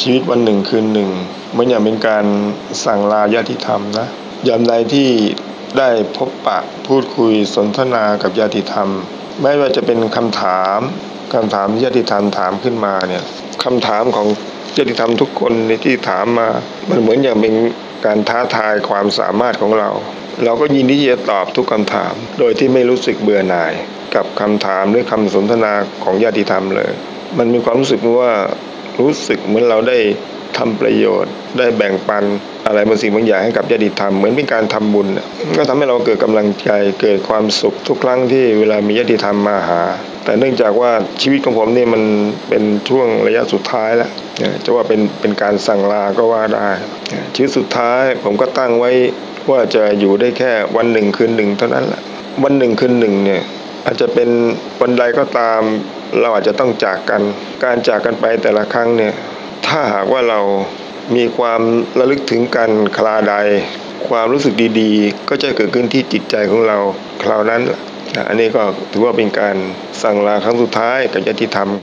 ชีวิตวันหนึ่งคืนหนึ่งมือนอย่างเป็นการสั่งลาญาติธรรมนะยามใดที่ได้พบปะพูดคุยสนทนากับญาติธรรม ไม่ว่าจะเป็นคำถามคำถามที่ญาติธรรมถามขึ้นมาเนี่ยคำถามของญาติธรรมทุกคนในที่ถามมา มันเหมือนอย่างเป็นการท้าทายความสามารถของเรา เราก็ยินดีที่จะตอบทุกคำถาม โดยที่ไม่รู้สึกเบื่อหน่าย กับคำถามหรือคำสนทนาของญาติธรรมเลย มันมีความรู้สึกว่า รู้สึกเหมือนเราได้ทำประโยชน์ ได้แบ่งปันอะไรบางสิ่งบางอย่างให้กับญาติธรรมเหมือนเป็นการทำบุญ ก็ทำให้เราเกิดกำลังใจเกิดความสุขทุกครั้งที่เวลามีญาติธรรมมาหา แต่เนื่องจากว่าชีวิตของผมนี่มันเป็นช่วงระยะสุดท้ายแล้วจะว่าเป็นเป็นการสั่งลาก็ว่าได้ชีวิตสุดท้ายผมก็ตั้งไว้ว่าจะอยู่ได้แค่วันหนึ่งคืนหนึ่งเท่านั้นแหละวันหนึ่งคืนหนึ่งเนี่ยอาจจะเป็นวันใดก็ตาม เราอาจจะต้องจากกัน การจากกันไปแต่ละครั้งเนี่ย ถ้าหากว่าเรามีความระลึกถึงกันคลาใด ความรู้สึกดีๆ ก็จะเกิดขึ้นที่จิตใจของเราคราวนั้น อันนี้ก็ถือว่าเป็นการสั่งลาครั้งสุดท้ายกับญาติธรรม